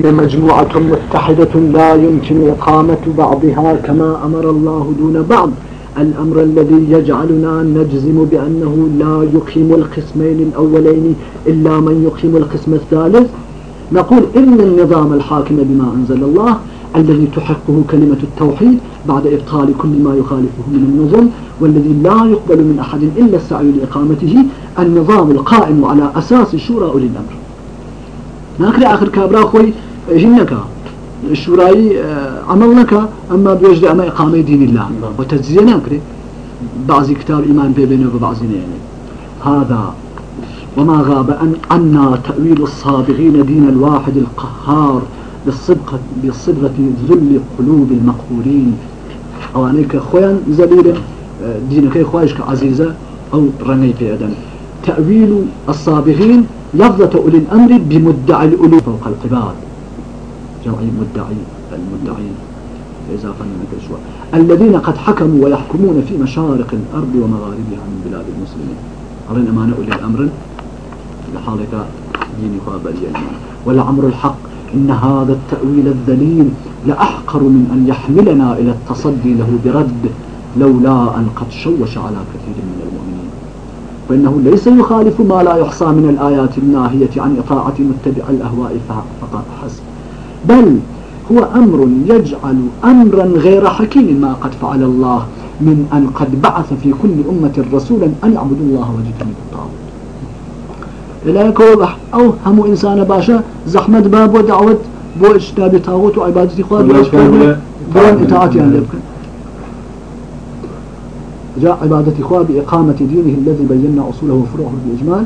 مجموعة متحدة لا يمكن إقامة بعضها كما أمر الله دون بعض. الأمر الذي يجعلنا نجزم بأنه لا يقيم القسمين الأولين إلا من يقيم القسم الثالث. نقول إن النظام الحاكم بما أنزل الله الذي تحقه كلمة التوحيد بعد إبطال كل ما يخالفه من النظم والذي لا يقبل من أحد إلا السعي لإقامته النظام القائم على أساس شورى أولي الأمر. ناكري آخر كابرا خوي هنك الشورای عمل نکا اما بيجد اما اقامه دين الله. وتجزيه ناكري بعض كتاب ايمان بينه وبعض يعني هذا وما غاب أن عنا تأويل الصابغين دين الواحد القهار بالصدقة بالصدقة ذل قلوب المقهورين أو أنك خوان زبيرة دينك خوايشك عزيزة أو رمي في أدم تأويل الصابغين لفظة أولي الأمر بمدعي الألوف فوق العباد جمعي مدعي المدعين إضافة من الذين قد حكموا ويحكمون في مشارق الأرض ومغاربها من بلاد المسلمين. أرين أمانة أولي الأمر؟ لحالك ديني خوابالي ولعمر الحق. إن هذا التأويل الذليل لأحقر من أن يحملنا إلى التصدي له برد لولا أن قد شوش على كثير من المؤمنين. فإنه ليس يخالف ما لا يحصى من الآيات الناهية عن إطاعة متبع الأهواء فقط حسب. بل هو أمر يجعل أمرا غير حكيم ما قد فعل الله من أن قد بعث في كل أمة رسولا أن يعبدوا الله واجتنبوا الطاغوت. إليك وضح أو هم إنسان باشا زحمة باب ودعوة بو اجتناب الطاغوت وعبادة إخوان بلان إطاعتي أن يبكى جاء عبادة إخوان بإقامة دينه الذي بينا أصوله وفروعه بالإجمال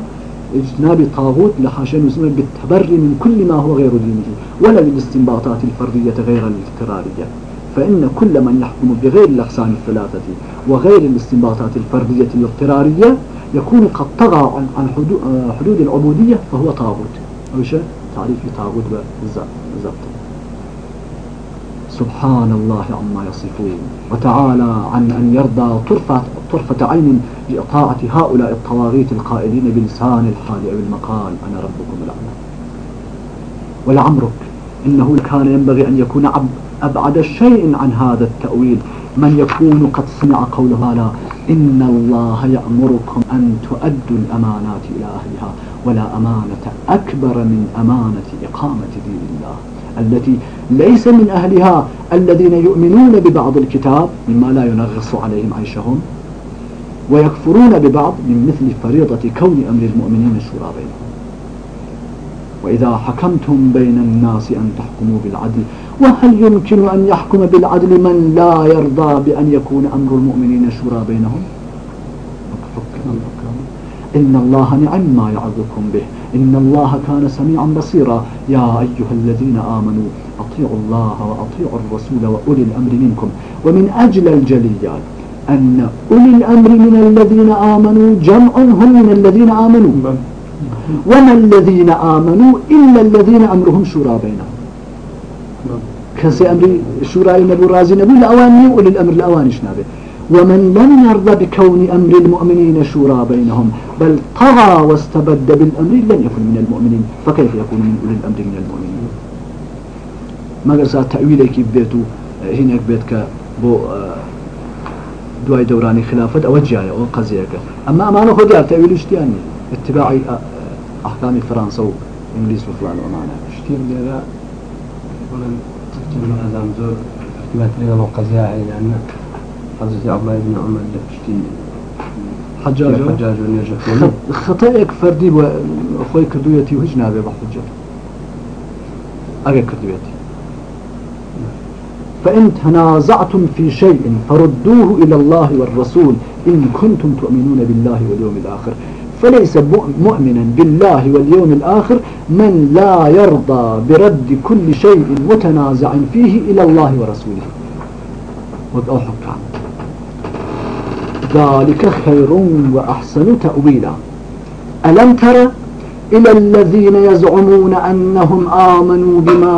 اجتناب الطاغوت لحاشا يسمى بالتبري من كل ما هو غير دينه ولا للاستنباطات الفردية غير الاضطرارية فإن كل من يحكم بغير الأقسام الثلاثة وغير الاستنباطات الفردية الاضطرارية يكون قد طغى عن حدود العبودية فهو طاغوت. أو شيء؟ تعريف طاغوت بالضبط. سبحان الله عما يصفون وتعالى عن أن يرضى طرفة, طرفة عين لإطاعة هؤلاء الطواغيت القائلين بلسان الحال أو المقال أنا ربكم الأعلى. ولعمرك إنه كان ينبغي أن يكون أبعد شيء عن هذا التأويل. من يكون قد سمع قوله تعالى إن الله يأمركم أن تؤدوا الأمانات إلى أهلها ولا أمانة أكبر من أمانة إقامة دين الله. التي ليس من أهلها الذين يؤمنون ببعض الكتاب مما لا ينغص عليهم عيشهم ويكفرون ببعض من مثل فريضة كون أمر المؤمنين الشورى بينهم. وإذا حكمتم بين الناس أن تحكموا بالعدل وهل يمكن أن يحكم بالعدل من لا يرضى بأن يكون أمر المؤمنين شورى بينهم؟ إن الله نعم ما يعظكم به. إن الله كان سميعا بصيرا. يا أيها الذين آمنوا أطيعوا الله وأطيعوا الرسول وأولي الأمر منكم. ومن أجل الجليات أن أولي الأمر من الذين آمنوا جمع هم من الذين آمنوا. وما الذين آمنوا إلا الذين أمرهم شورى بينهم. كسي أمر شورى نبو رازي نبو الأواني أولي الأمر الأواني شنابه. ومن لم يرضى بكون أمر المؤمنين شورى بينهم بل طغى واستبد بالأمر لن يكن من المؤمنين فكيف يكون من أولي الأمر من المؤمنين؟ ما قرصا تأويلك بيتو هناك بيتك بو دواي دوراني خلافة أو جاية أو قضية أما أمانة خد يار تأويل اشتياني اتباعي أحكام فرنسا وإنجليز وفلان ومعنى اشتيان لذا ولن تكتب هذا مزور احتمال لنا قضية يعني. حضرت عبد الله بن عمر دفتي حجاج؟ حجاج ونرجع خطأك فردي وأخوي كردويتي وهج نابي بحجة أجا كردويتي فإن تنازعتم في شيء فردوه إلى الله والرسول إن كنتم تؤمنون بالله واليوم الآخر. فليس مؤمنا بالله واليوم الآخر من لا يرضى برد كل شيء متنازع فيه إلى الله ورسوله. وقال حكام ذلك خير وأحسن تأويلا. ألم تر إلى الذين يزعمون أنهم آمنوا بما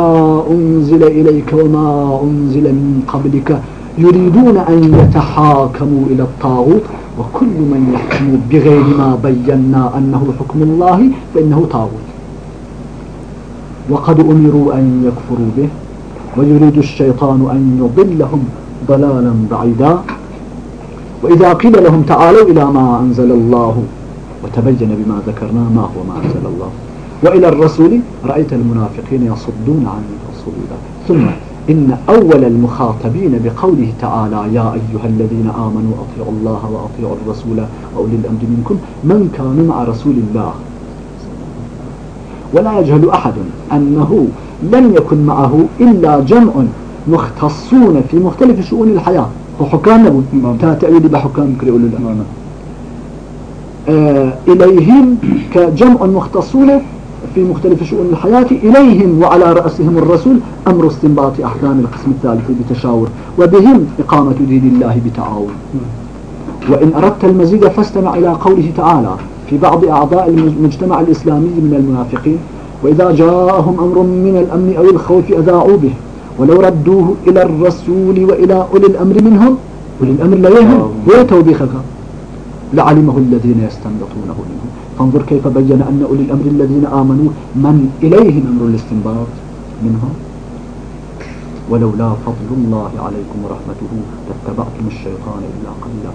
أنزل إليك وما أنزل من قبلك يريدون أن يتحاكموا إلى الطاغوت؟ وكل من يحكم بغير ما بينا أنه حكم الله فإنه طاغوت. وقد أمروا أن يكفروا به ويريد الشيطان أن يضلهم ضلالا بعيدا. وإذا قيل لهم تعالوا إلى ما أنزل الله وتبين بما ذكرنا ما هو ما أنزل الله. وإلى الرسول رأيت المنافقين يصدون عن رسول الله ثم إن أول المخاطبين بقوله تعالى يا أيها الذين آمنوا أطيعوا الله وأطيعوا الرسول وأولي الأمر منكم من كان مع رسول الله. ولا يجهل أحد أنه لم يكن معه إلا جمع مختصون في مختلف شؤون الحياة. وحكام نبو نعم. تأويل بحكام الله نعم. آه إليهم كجمع مختصون في مختلف شؤون الحياة إليهم وعلى رأسهم الرسول أمر استنباط أحكام القسم الثالث بتشاور وبهم إقامة دين الله بتعاون. وإن أردت المزيد فاستمع إلى قوله تعالى في بعض أعضاء المجتمع الإسلامي من المنافقين وإذا جاءهم أمر من الأمن أو الخوف أذاعوا به. ولو ردوه إلى الرسول وإلى أولي الأمر منهم أولي الأمر لا يهم ويتوبيخك لعلمه الذين يستنبطونه منهم. فانظر كيف بين أن أولي الأمر الذين آمنوا من إليهم أمر الاستنباط منهم. ولولا فضل الله عليكم ورحمته لاتبعتم الشيطان إلا قليلا.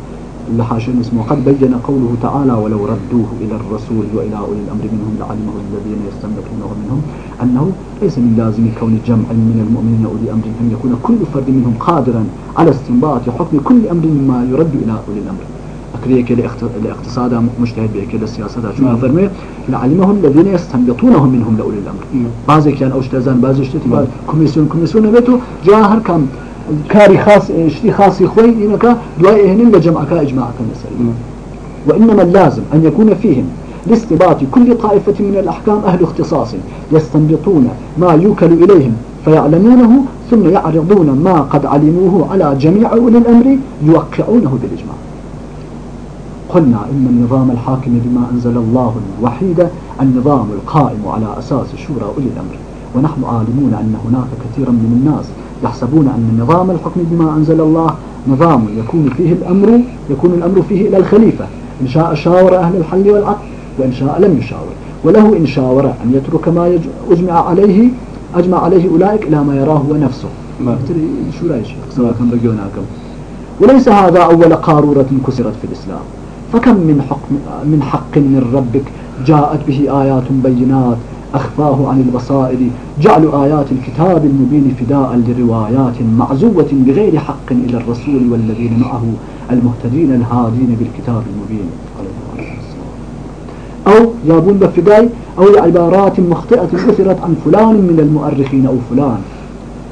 لحاشم اسمه. قد بين قوله تعالى ولو ردوه إلى الرسول وإلى أولي الأمر منهم لعلمه الذين يستنبطونه منهم أنه ليس من لازم كون جمع من المؤمنين أولي أمر أن يكون كل فرد منهم قادرا على استنباط حكم كل أمر مما يرد إلى أولي الأمر. أكريك لإقتصاد مجتهد بك للسياسة شو فرمي؟ لعلمه الذين يستنبطونهم منهم لأولي الأمر. بعضي كان أو اشتزان بعضي اشتتي كوميسيون كوميسيون بيتو جاهر كم كاري خاص شتي خاصي خوي إنك دواء إهنين لجمعك إجماعك المسألة وإنما اللازم أن يكون فيهم لاستباط كل طائفة من الأحكام أهل اختصاص يستنبطون ما يوكل إليهم فيعلمونه ثم يعرضون ما قد علموه على جميع أولي الأمر يوقعونه بالإجماع. قلنا إن النظام الحاكم بما أنزل الله الوحيد النظام القائم على أساس شورى أولي الأمر ونحن عالمون أن هناك كثيرا من الناس يحسبون أن نظام الحكم بما أنزل الله نظام يكون فيه الأمر يكون الأمر فيه إلى الخليفة إن شاء شاور أهل الحل والعقد وإن شاء لم يشاور. وله إن شاور أن يترك ما أجمع عليه أجمع عليه أولئك إلى ما يراه هو نفسه. شو كان بقيوناكم وليس هذا أول قارورة كسرت في الإسلام. فكم من حق من حق من ربك جاءت به آيات بينات أخفاه عن البصائر جعل آيات الكتاب المبين فداء لروايات معزوة بغير حق إلى الرسول والذين معه المهتدين الهادين بالكتاب المبين. أو يابون بفداي أو عبارات مخطئة أثرت عن فلان من المؤرخين أو فلان.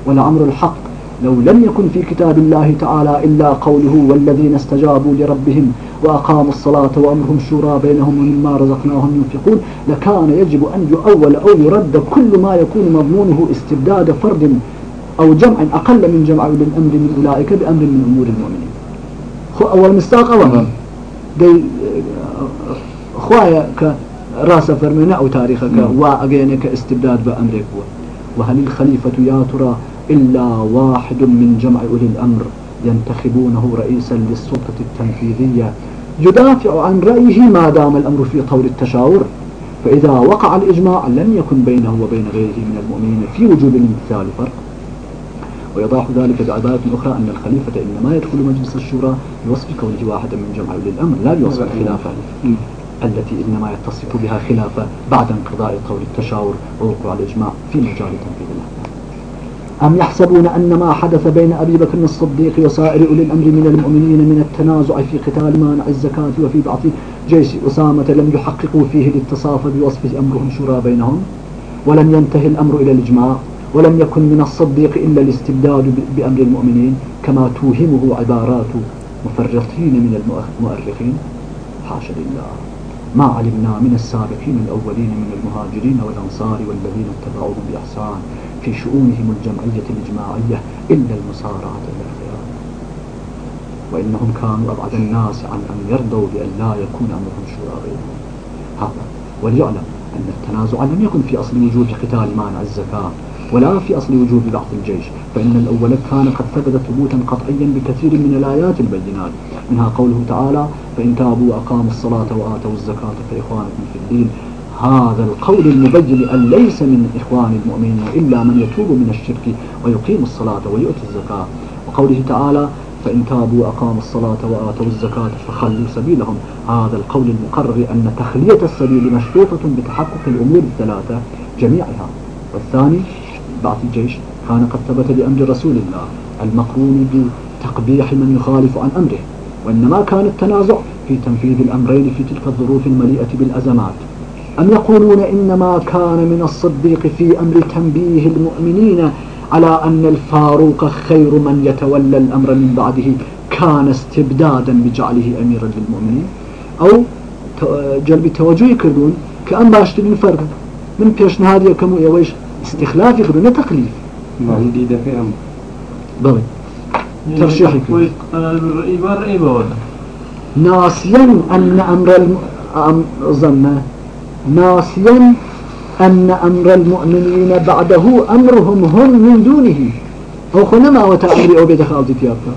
ولعمر الحق لو لم يكن في كتاب الله تعالى إلا قوله والذين استجابوا لربهم وأقاموا الصلاة وأمرهم شورى بينهم ومما رزقناهم ينفقون لكان يجب أن يؤول أو يرد كل ما يكون مضمونه استبداد فرد أو جمع أقل من جمع بالأمر من أولئك بأمر من أمور المؤمنين. أول مستاق أول. دي خوايا كراس فرمنا أو تاريخك وأجينك استبداد بأمرك وهل الخليفة يا ترى إلا واحد من جمع أولي الأمر ينتخبونه رئيسا للسلطة التنفيذية يدافع عن رأيه ما دام الأمر في طور التشاور. فإذا وقع الإجماع لم يكن بينه وبين غيره من المؤمنين في وجوب الامتثال فرق. ويضاح ذلك بعبارة أخرى أن الخليفة إنما يدخل مجلس الشورى بوصف كونه واحدا من جمع أولي الأمر لا بوصف الخلافة التي إنما يتصف بها خلافة بعد انقضاء طور التشاور ووقوع الإجماع في مجال تنفيذ الأحكام أم يحسبون أن ما حدث بين أبي بكر الصديق وسائر أولي الأمر من المؤمنين من التنازع في قتال مانع الزكاة وفي بعض جيش أسامة لم يحققوا فيه الاتصاف بوصف أمرهم شورى بينهم ولم ينتهي الأمر إلى الإجماع ولم يكن من الصديق إلا الاستبداد بأمر المؤمنين كما توهمه عبارات مفرطين من المؤرخين حاشا لله. ما علمنا من السابقين الأولين من المهاجرين والأنصار والذين اتبعوهم بإحسان. في شؤونهم الجمعية الإجماعية إلا المسارعة إلى الخيار. وإنهم كانوا أبعد الناس عن أن يرضوا بأن لا يكون أمرهم شورى بينهم هذا وليعلم أن التنازع لم يكن في أصل وجوب قتال مانع الزكاة ولا في أصل وجوب بعث الجيش فإن الأول كان قد ثبت ثبوتا قطعيا بكثير من الآيات البينات. منها قوله تعالى فإن تابوا وأقاموا الصلاة وآتوا الزكاة فإخوانكم في الدين هذا القول المبين أن ليس من إخوان المؤمنين إلا من يتوب من الشرك ويقيم الصلاة ويؤتي الزكاة. وقوله تعالى فإن تابوا وأقاموا الصلاة وآتوا الزكاة فخلوا سبيلهم. هذا القول المقرر أن تخلية السبيل مشروطة بتحقق الأمور الثلاثة جميعها. والثاني بعث الجيش كان قد ثبت بأمر رسول الله المقرون بتقبيح من يخالف عن أمره وإنما كان التنازع في تنفيذ الأمرين في تلك الظروف المليئة بالأزمات. أم يقولون إنما كان من الصديق في أمر تنبيه المؤمنين على أن الفاروق خير من يتولى الأمر من بعده كان استبدادا بجعله أميرا للمؤمنين؟ أو جلب التوجه يكردون كأن باشترين فرق من بيشنهاد يكمو يويش استخلاف يكردون تخليف ما جديدة في أمر. بلي ترشيح ناسيا أن أمر الم... ظن ناسيا أن أمر المؤمنين بعده أمرهم هم من دونه أو خنما وتأمر أو بيدخل تيابتا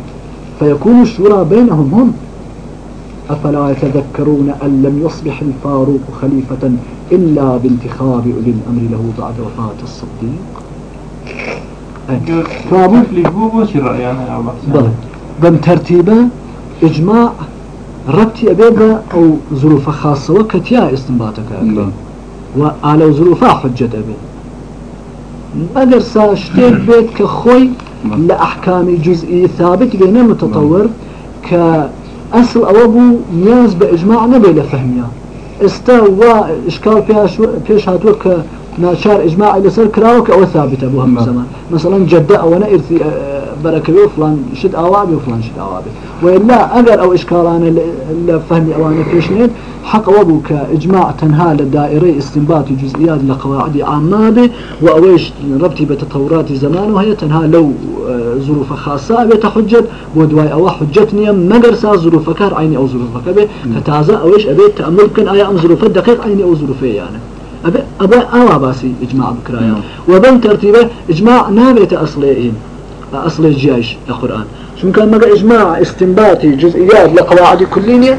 فيكون الشورى بينهم هم أفلا يتذكرون أن لم يصبح الفاروق خليفة إلا بانتخاب أولي الأمر له بعد وفاة الصديق فابو يعني بل ترتيبه إجماع ربطي أبيضا أو ظروف خاصة وكتيا استنباطك وعلى ظروفها حجة أبي أجر ساشتيك بيت كخوي لأحكام جزئي ثابت بين المتطور كأصل أوابو نياز بإجماع نبي لفهميا استوى إشكال بيش هاتوك ناشار إجماع إلى سر كراوك أو ثابت أبوها زمان. مثلا جدة أو نئرثي بركبي وفلان شد أوابي وفلان شد أوابي وإلا أجر أو إشكالان لفهمي أواني فيشنين حق وبوك إجماع تنها لدائري استنباط جزئيات لقواعد عامة وأويش ربطي بتطورات زمان وهي تنها لو ظروف خاصة بيت حجة ودواي أو حجتني مقر سا ظروف كار عيني أو ظروف كبه كتازا أويش أبيت تأمل كن آية أم ظروف دقيق عيني أو ظروفي يعني أبي أبي أوا باسي إجماع بكرايا وبن ترتيبه إجماع نابت أصلين أصل الجيش القرآن شو كان مقا إجماع استنباطي جزئيات لقواعد كلية؟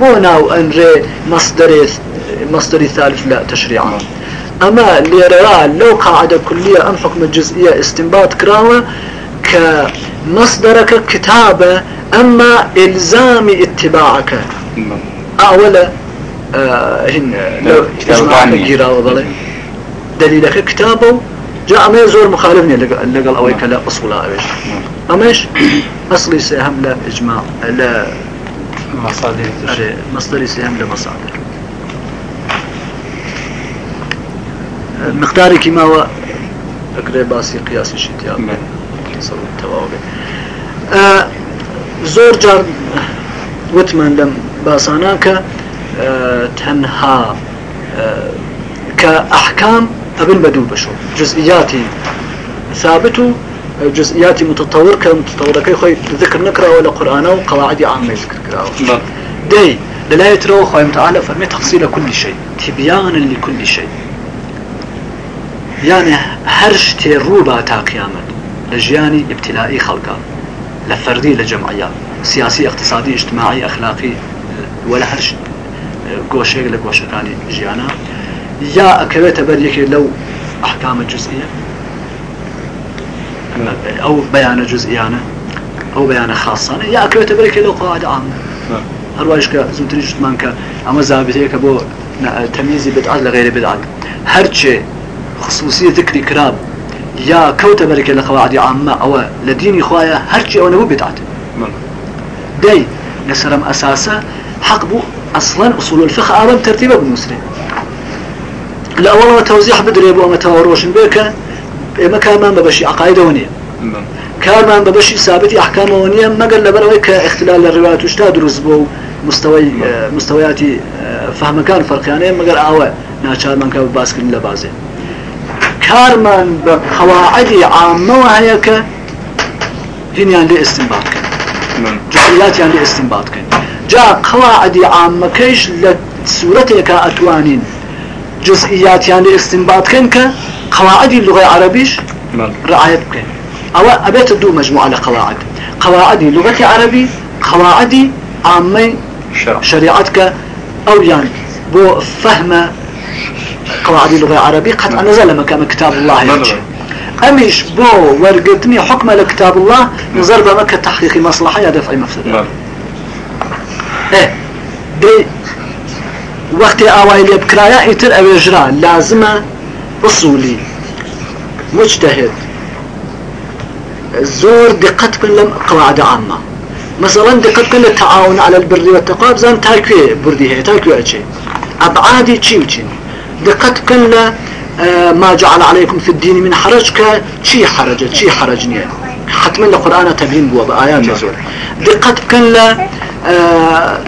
بونا وأنري مصدر مصدر ثالث لا تشريعا. أما ليرى لو قاعدة كلية أم حكم الجزئية استنباط كراوة كمصدرك كتابة أما إلزام اتباعك. أولا آه هن لو إجماع كراوة دليلك كتابه جاء ما يزور مخالفني اللي قال أوي كلا أصولا أيش أمش أصلي سهم لا إجماع لا مصادر مصدري سهم لمصادر مقداري كما هو أقرأ باسي قياسي شتياب صلوا التواوبي آه زور جار وتمن لم باساناك آه تنها كأحكام أبن بدو بشو جزئياتي ثابت جزئياتي متطور كمتطور كي خوي ذكر نقرأ ولا قرآن وقواعد عامة ذكر. كراو نعم. دي لا يترو خوي تعالى فرمي تفصيل كل شيء. تبيانا لكل شيء. يعني هرش تروبا تا قيامت لجياني ابتلائي خلقا. لفردي لجمعية سياسي اقتصادي اجتماعي أخلاقي ولا هرش قوشيك لقوشكاني جيانا يا أكبت بريك لو أحكام الجزئية أو بيان جزئيانة أو بيان خاصة يا أكبت بريك لو قواعد عامة هرواش كزوتري جتمان ك أما زابطيك بو تمييزي بدعات لغير بدعات هرشي خصوصية ذكر كراب يا كوت بريك لقواعد عامة أو لديني خوايا هرشي أو نبو بدعات داي نسرم أساسا حق بو أصلا أصول الفقه أبا ترتيبه بالمسلم لأولها توزيح بدري بو أمتها روشن بك إما كامان ببشي عقايدة ونية. كامان ببشي ثابت أحكام ونية. ما قال لبروي كاختلال الروايات وشتا دروز بو؟ مستوي مستويات فهم كان فرق. يعني ما قال آوه ناچار من كان باسكن لبازي كارمان بقواعد عامة وهيك هنيان لاستنباط كان جزئيات يعني لاستنباط كان جا قواعد عامة كيش لسورتك أتوانين. جزئيات يعني استنباط كن قواعد اللغة العربية رعاية بكن أو أبيت دو مجموعة لقواعد قواعد. لغة عربي قواعد عامة شريعتك أو يعني بو فهم قواعد اللغة العربية قطعا نزل مكان كتاب الله. يجي أميش بو ورقتني حكم لكتاب الله نظر بمكة تحقيق مصلحة يا دفع مفسدة. إيه دي وقت اوائل بكرايا اتر اوجرا لازمة اصولي مجتهد. زور دقت كن لم قواعد عامة مثلا دقت كن للتعاون على البر والتقوى بزان تاكوي بردي هي تاكوي اتشي ابعادي تشي وشي دقت كن ل آه، ما جعل عليكم في الدين من حرج ك شي حرج؟ شي حرجني حتما القرآن تبين بوا بآيات زور دقت كن ل آه،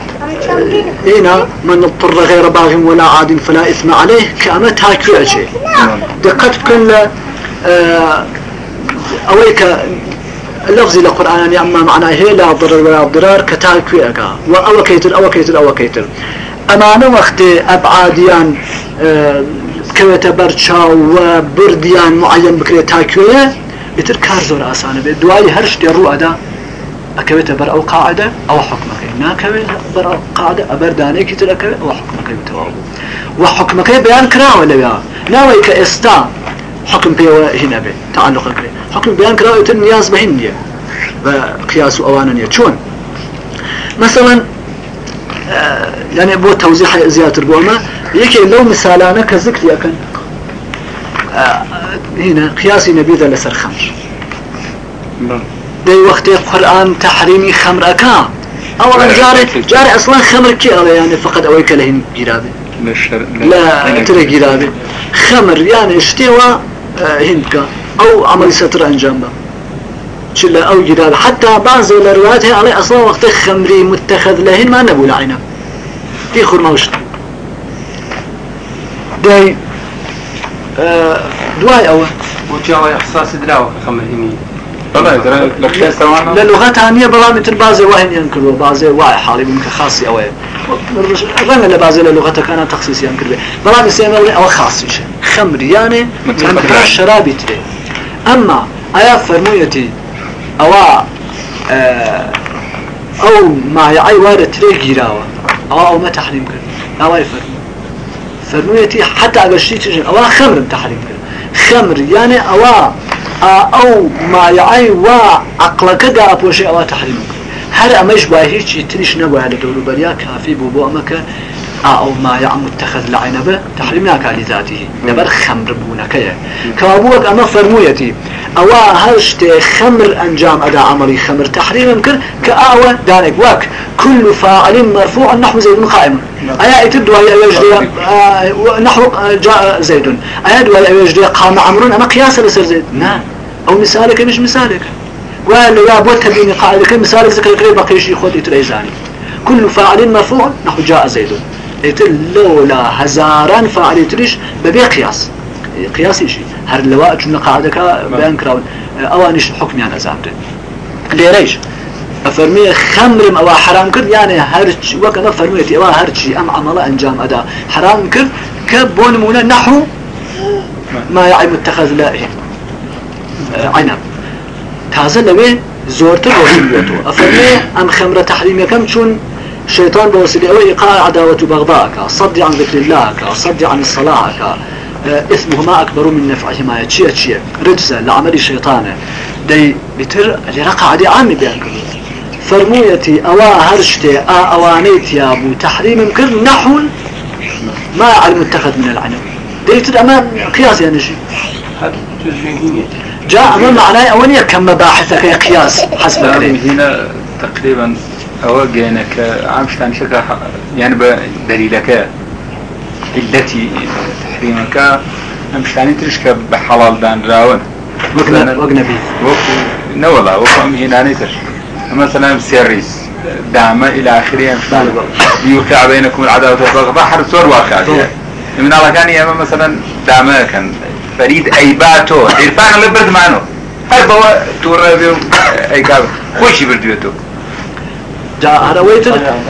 هنا من اضطر غير باغ ولا عاد فلا إثم عليه كأما تاكو أشي دقت كل آه، أويك اللفظ القرآن أما معناه هي لا ضرر ولا ضرار كتاكو أكا وأو كيتر أو كيتر أمانة وقت أبعاديان آه، كويتا برشا وبرديان معين بكري تاكوية يتر كار زور آسانة. بي دواي هرش دي رو أدا أكويتا بر أو قاعدة أو حكمك. ناكوي بر أو قاعدة أبر داني كتر أكوي أو حكمك. بتواب وحكمك بيان كرا ولا بيان؟ ناوي كإستا حكم بي هنا بي. تعلق بي حكم بيان كرا يتر نياز بهن بقياس أوانا شون؟ مثلا آه، يعني بو توزيح زيادة البوما يكي لو مثالانا كذكر يكن آه، هنا قياسي نبيذ لسر خمر. دي وقت القرآن تحريمي خمر أكا أولا جاري جاري أصلا خمر كي أغلى يعني فقط أويك لهن جرابي. لا ترى جرابي خمر يعني اشتوى آه، هندك أو عمل ستر أنجام شلا أو جرابي حتى بعض الروايات هي عليه أصلا وقت خمري متخذ لهن ما نبو لعنا دي خرموش دي آه، دواي أول. وجاوا إحساس دراوة خمر هني. للغة ثانية بلا مثل بعض واحد ينكروا بعض واحد حالي ممكن خاصي أو رغم لبعض اللغة كان تخصيص ينكر بلا بسيما أو خاصي شيء خمر يعني مثل خمر. شرابي تري أما أيا فرمويتي أو آه، أو ما يعي وارد تري جيراوة أو أو ما تحريم كر أو أي فرمو فرمويتي حتى شيء تجي. أو خمر تحريم كر خمر يعني أو أو ما يعي وعقلك دا أبوشي أو تحريم هر أمش باهي شيء تريش نبوي على دور أو ما يعم متخذ لعنبه تحريمناك لذاته. نبر خمر بونك كابوك أما فرمويتي. أو هرشت خمر أنجام أداء عملي خمر تحريم يمكن كأوى دانك واك. كل فاعل مرفوع نحو زيد قائم أيا يتدوى يجري آه، نحو آه، جاء زيد. أيا دوى يجري قام عمرو. أما قياسا لسر زيد. نعم. أو مثالك مش مثالك. له يا بوت تبيني قاعدة مثالك ذكر قريب بقي شيء خذ يتريزاني كل فاعل مرفوع نحو جاء زيد. لولا هزاران فاعل يتريش ببي قياس. شيء هر لواء جملة قاعدة بيان كراون. أوانيش حكم يعني أزامته ليريش. أفرمي خمرم أو حرام كر يعني هرج وكما فرميتي أو هرجي أم عمل أنجام أدا حرام كر كبون مونا نحو ما يعي متخذ لائه عنب تازه لوي زورتر وسيلته أفرمي أم خمر تحريم كم شون شيطان بوسيلة أو إيقاع عداوة بغضاءك صد عن ذكر الله صد عن الصلاة إثمهما أكبر من نفعهما يتشي يتشي رجزة لعمل الشيطان. دي بتر اللي رقع عدي عامي بيان فرمويتي أوا هرشتي أ أوانيت يا أبو تحريم مكر نحو ما علم متخذ من العنب. دي تر أمام قياس يعني شيء جاء أمام معناه أولية كم مباحثك يا قياس حسب هنا تقريبا أوجينك عامشتان شكا يعني بدليلك علتي تحريمك عامشتان ترشك بحلال دان راون. وقنا وقنبي وقو نولا وقو أم هنا نيتر مثلا سيريس دعمة إلى آخره بله. يوقع بينكم العداوة والبغضاء حرب صور واقع طبعا. من الله كان ياما مثلا دعمة كان فريد أيباتو إرفان لبرد معنو. هل بوا هرويت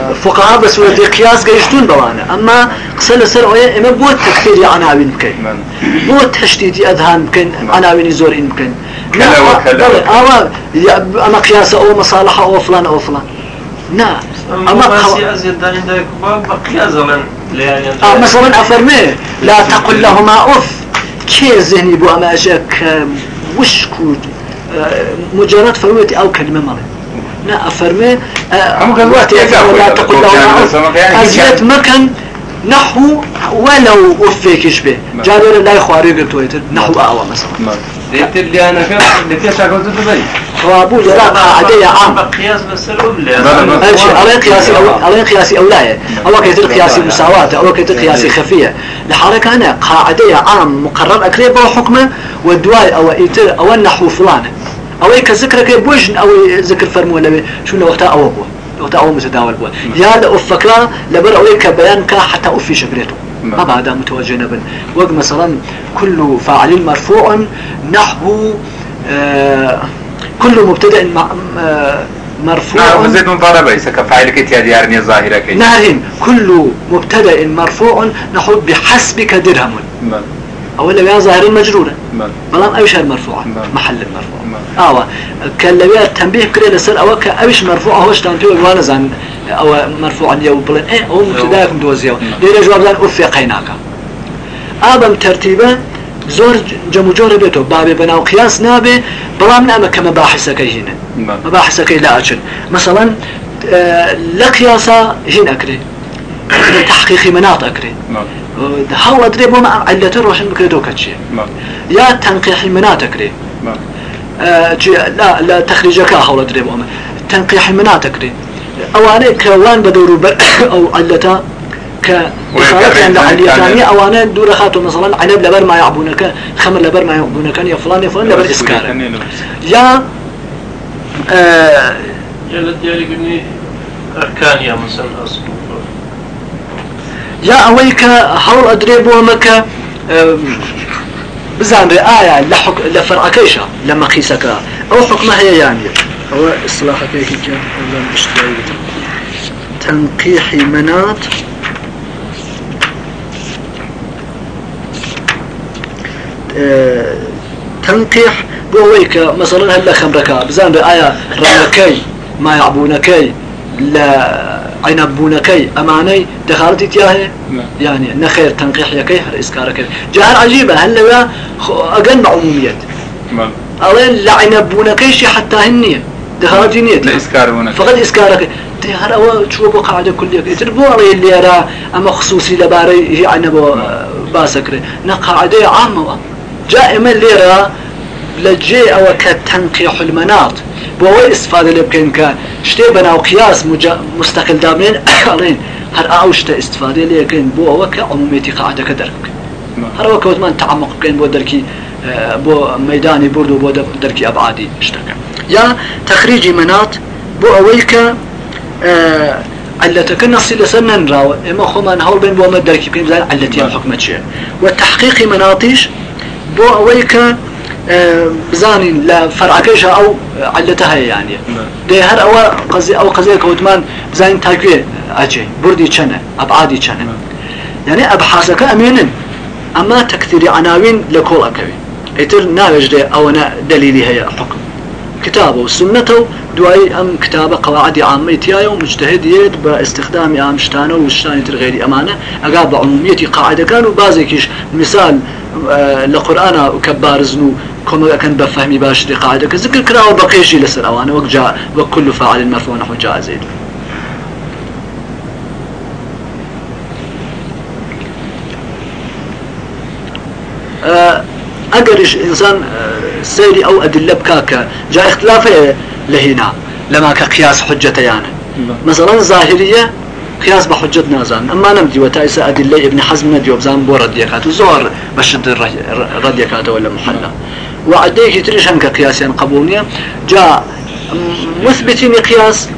الفقهاء بس ودي قياس جيشتون بوانا أما قصة سر ويا إما بوت تكفير عناوين ممكن بوت تشتيت أذهان ممكن عناوين زور ممكن كلا وكلا بلى، وكلا. أما يا- أما قياس أو مصالحة أو فلان أو فلان. نعم أما آه مثلا أفرمي لا تقل لهما أف. كي ذهني بو أما أجاك وشكو آه، مجرد فرميتي أو كلمة مرة لا أفرمي هم كان وقت يتعود لا تقل أف أزيت مكان نحو ولو أفيك به جابر لا يخواري قلت نحو أعوى مثلا. ليتر لي أنا كم ليتر شاكوت تبي هو أبو جلال عادية عام قياس بس الأولى ماشي على قياسي أو على قياسي أولاية أو كيتر قياسي مساواة أو كيتر قياسي خفية. لحالك أنا قاعدة عام مقرر أكريب حكمه والدواء أو إيتر أو النحو فلانة. أو إيك ذكرك بوجن أو ذكر فرمو ولا شو وقتها أو أبوه وقتها أو متداول بوه. يا لأفكا لبر أو إيك بيان كا حتى أفي شكريته ما بعد متوجه نبن. وقت مثلا كل فاعل مرفوع نحو آه كل مبتدأ آه مرفوع. نعم زيد فاعلك تيادي أرني ظاهرة كي. نعم كل مبتدأ مرفوع نحو بحسبك درهم. بل أولا يا ظاهر مجرورة. بل بلام أيش مرفوعة. نعم. محل مرفوع. نعم. آوا كلبيا تنبيه كري لسر أو كأبش مرفوع هوش تنتوي وأنا زان أو مرفوع يو بلن. إيه هو مبتداكم دوزيو. ليه جواب زان أفي قيناك. آبم ترتيبا زور جمو جور بيتو. بابي بناو قياس نابي بلام نعمة كمباحثك هنا. بل مباحثك لا أجل. مثلا آه، لا قياسا هنا أكري تحقيقي مناط أكري يا بل آه، جي- لا لا تخريجك هاو أدري بما تنقيح مناط أكري أو أنا كوان بدورو ب... أو علتا كإخارة عند عليتانية أو أنا دور خاتو مثلا عنب لبر ما يعبونك خمر لبر ما يعبونك يا فلان يا فلان لبر إسكار يا آه، يلا ديالي قلني أركان يا مثلا أصل يا أويك هول أدري بو مكة بزان رآية لحك لفرعكيشة لما قيسك أو حكمها هي يعني. هو إصلاح كيك جاء ولا مش. تنقيح مناط. آه، تنقيح بويك مثلا هلا خمرك. بزان رآية لا عنبونكي أماني دخلت تياه؟ نعم. يعني نخير تنقيح يكي هر إسكارك جهر عجيبة هلا يا أقل عمومية بل ألين لعنبونكي شي حتى هنية. دخلت نية. لا إسكار هنا فقد إسكارك هر أول شو بقاعدة كلية يتربو علي اللي يرى أما خصوصي لباري هي عنبو باسكري نقاعدة عامة. دائما اللي يرى لجي أو كتنقيح المناط. بوي استفادة اللي بكين كان شتي بنا وقياس مجا مستقل دامين علين هر أوشت استفادة اللي كين بو أو كعموميتي قاعدة كدرك هر وقت وثمان تعمق بين بو دركي آه، بو ميداني بردو بو دركي أبعادي اشتكى يا تخريجي مناط بو أويك آه، علتك النص لسنن راو. اما خمان هول بين بو مدركي بين زين علتي الحكمة شيء والتحقيق مناطيش بو أويك آه، بزانين لا فرعكيشة أو علتها يعني. دي هر أو قزي أو قزي كوتمان بزانين تاكوي أجي. بردي چنه أبعادي چنه. يعني أبحاثك أمينن أما تكثير عناوين لكل أكوي إتر ناوجد أو أنا دليلي هي حكم. كتابه وسنته دواي أم كتابة قواعد عامة تيايا ومجتهد يد باستخدام أم شتانه وشتاني غير أمانة. أقاب عموميتي قاعدة كانوا بازيكيش مثال آه، لقرآن كبارزنو كما كان بفهمي باش دي قاعدة كذكر كراو بقيشي لسر أوانا وك جاء وكل فاعل مرفوع نحو جاء زيد. آه، إنسان آه، سيري أو أدلة بكاكا جاء اختلافه لهنا لما كقياس حجة يعني مثلا ظاهرية قياس بحجة نازان. أما نمدي وتايس أدلة ابن حزم ندي وبزان بو رديكات وزور بشد رديكات ولا محلة. وعديك تريش هم كقياس يعني قبولنية جاء مثبتين قياس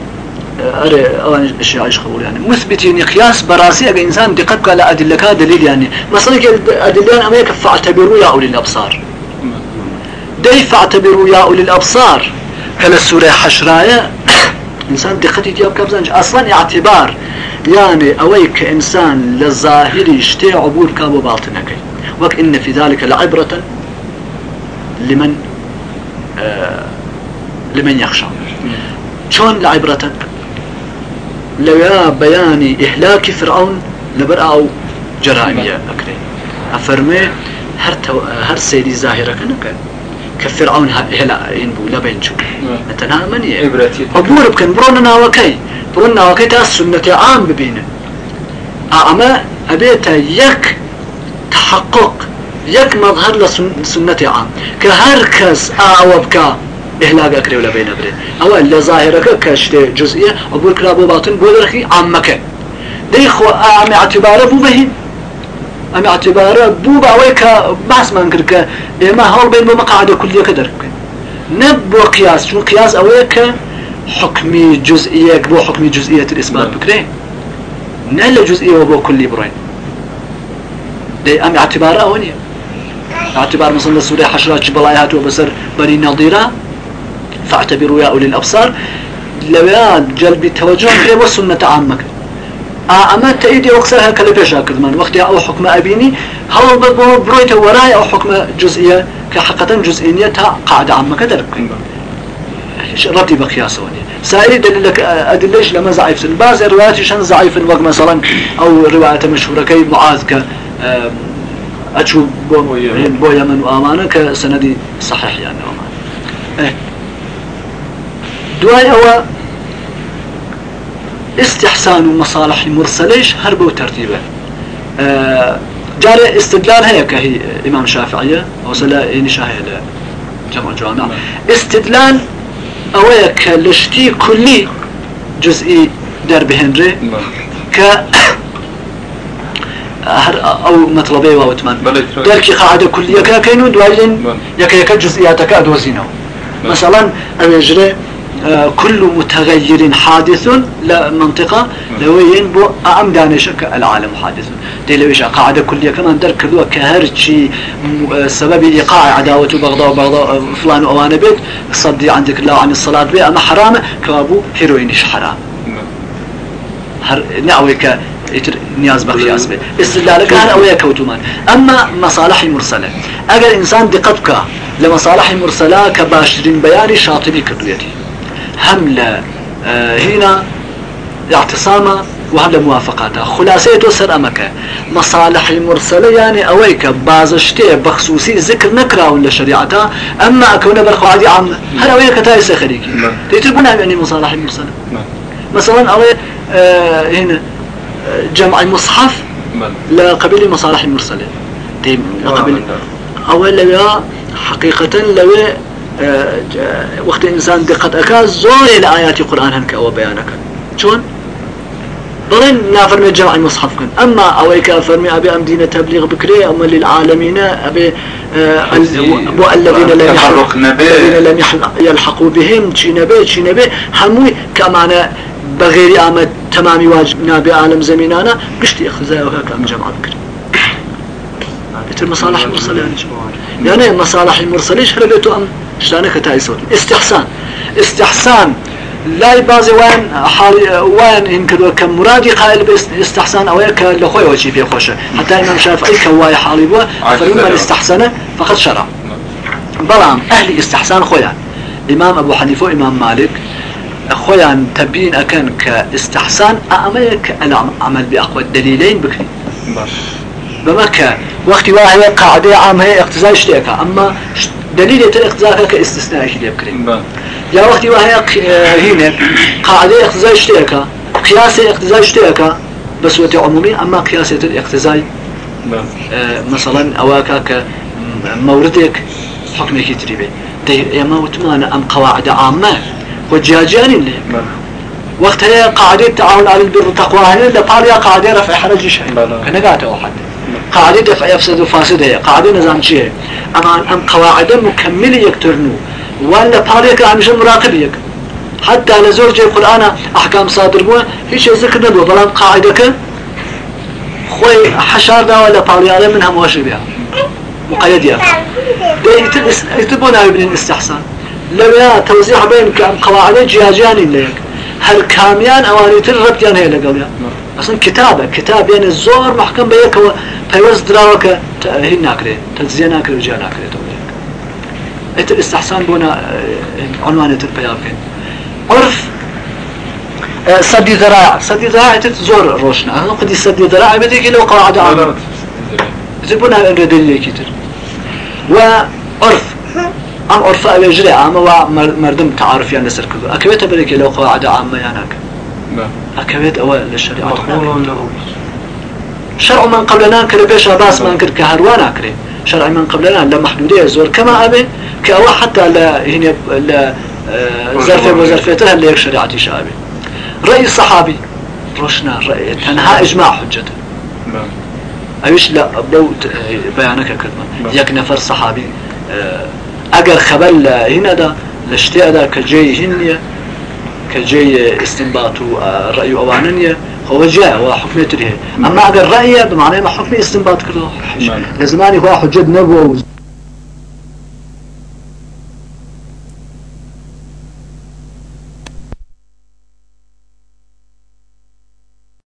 أري أوان أشياء إيش قبول يعني. مثبتين قياس براسي أجا إنسان دقتك على أدلة كا دليل يعني. مثلا أدلة أمريكا فاعتبروا يا أولي الأبصار. دي فاعتبروا يا أولي الأبصار. كلا السورة حشراية إنسان دقتي تياب كبزانج أصلا اعتبار يعني أويك إنسان للظاهر يشتي عبور كابو باطنك وك إن في ذلك لعبرة لمن آه لمن يخشى. شلون لعبرة؟ لو يا بيان إهلاك فرعون لبر أو جرائمية أكري أفرمي هر تو هر سيدي ظاهرة كنك كفرعون هلا ينبو لبين شو؟ نتنا من يه عبرتي. أبور بكن برونا ناوكي برونا ناوكي تاس سنة عام ببينه. أما أبيت يك تحقق يك مظهر لسنة عام. كهركز أعوبك إهلاك أكري ولا بين أبري أو اللي ظاهرك كشتي جزئية أبور كرابو باطن بولرخي عامك دي خو أعم اعتباره بو بهين أم اعتباره بو باويك بحث ما نكرك إما هول بين بمقاعدة كلية كدر نبو قياس شو قياس أويك؟ حكمي جزئية بو حكمي جزئية الإثبات بكرين نهل جزئية وبو كلي برين دي أم اعتباره أوني اعتبار مثلا السورة حشرات بلايات وبصر بني نظيرة فاعتبروا يا أولي الأبصار. لويا جلب توجه هي وسنة عامك. أما تأيدي أكثرها كلا بيش أكذمان وقت أو حكم أبيني هل برويت وراي أو حكم جزئية؟ كحقيقة جزئية قاعدة عامك درك. ردي بقياس وني سائر دليل أدلش لما ضعيف؟ بعض الروايات شن ضعيف وقت مثلا أو رواية مشهورة كي معاذ ك أشوف بو يمن وأمانة كسندي صحيح يعني أمان إيه. دواي هو استحسان مصالح المرسليش هربوا ترتيبه آه جاري استدلال هيك هي إمام شافعية وصلا إني شاهد جمع الجوامع استدلال أويك لشتي كلي جزئي درب هنري ك هر أو مطلبي واوتمان. دركي قاعدة كليه كاينو دوالين يك يك جزئياتك ادوزينو مثلا أجري آه، كل متغير حادث لمنطقة لو ينبو أم دانشك العالم حادث. دي لو قاعدة كلية كمان در كذوة كهرشي سبب إيقاع عداوة وبغضاء وبغضاء آه، فلان وأنا بيت صدي عندك الله عن الصلاة بي أما حرام كابو هيروينش حرام. هر نعويك يتر نياز بقياس به استدلالك هذا أو يكوتمان أما مصالح مرسلة. أجر إنسان دقتك لمصالح مرسلة كباشرين بياني شاطبي كدويتي. هم لا آه، هنا اعتصامه وهم لموافقاتها خلاصيته سر أمك. مصالح المرسلة يعني أويك بازشتي بخصوصي ذكر نكرا ولا شريعتها أما أكون بالقواعد عامة هل أويك تايس خليكي؟ تيتبنا يعني مصالح المرسلة. مثلا أوي آه هنا آه، جمع مصحف لقبيل مصالح المرسلة. دي لقبيل. أول لو حقيقة لو وقت إنسان دقت أكا زور الآيات القرآن هنك أو بيانك شون؟ بلين نافرمي جمع المصحف كن أما أويك أفرمي أبي أم دين تبليغ بكري أما للعالمين أبي آه، بو الذين لم الذين لم يلحقوا بهم شي نبي شي نبي. هموي كمان بغير آمد تمامي واجب نابي عالم زمينانا قشتي أخذها وهكا من جمع بكري. بيت المصالح المرسلة. يعني مصالح المرسلة هل بيتو أم شلانك تايسون؟ استحسان. استحسان. لا يبازي وين حال وين إن كم مرادي قائل باستحسان أو يك لخوي وجهي في خوشة. حتى إمام شافعي كواي حالي بوا فلما الاستحسان فقد شرع. بلام أهل استحسان خويا. إمام أبو حنيفة وإمام مالك خويا تبين أكن كاستحسان أميك العمل بأقوى الدليلين بكري. بمكة وقت واحد قاعدة عام هي اقتزاء اشتياكا أما دليل الاقتزاء كاستثناء شيء بكري؟ يا وقت واحد هنا قاعدة اقتزاء اشتياكا قياس اقتزاء اشتياكا بس وتي عمومي أما قياس الاقتزاء آه مثلا أواكا موردك حكمك تريبي يا ما وتمانا أم قواعد عامة؟ وجاجان اللي وقت هي قاعدة تعاون على البر والتقوى هنا لباليا قاعدة رفع حرج شيء. كنا قاعدة واحد قاعدة دفع يفسد وفاسد هي قاعدة نظام شيء أما أم قواعد مكملة يكترنو. ولا باليا كعمش مراقب يك. حتى لزور جاي القرآن أحكام صادر بوا هيش ذكر نبوا بلان قاعدة ك خوي حشار ولا باليا منها مواشي بها مقيد يا يتبون ابن الاستحسان لو توزيع بين قواعد جياجان لك هل كاميان اواني تربط يعني هي لقل أصلا كتابة كتاب يعني الزور محكم بيك فيوز دراوك هي ناكري تجزية ناكري وجا ناكري تقولك انت الاستحسان بونا عنوان تربيا بكين عرف سد ذراع سد ذراع زور روشنا أنا قد سد ذراع بدي لو قواعد عامة تبونا دليل كتير وعرف أم عرف أجري عامة ومردم تعارف يعني سر كذا أكبت بريك لو قواعد يعني أكبت أول للشريعة شرع من قبلنا كربيش باس ما نكر كهروان أكري شرع من قبلنا لا محدودية زور. كما أبي كأوا حتى لا هنا لا ظرف وظرفيتها اللي شريعة شعبي. رأي الصحابي رشنا رأي تنها إجماع حجته أيش لا بوت بيانك كلمة. يك نفر صحابي أجر خبل هنا ده لشتاء ده كجي هنية. كجي استنباط رأي أوانية هو جاء هو حكمة أما أجر رأيه بمعنى ما حكم استنباط كله. لزماني هو حجة نبوة.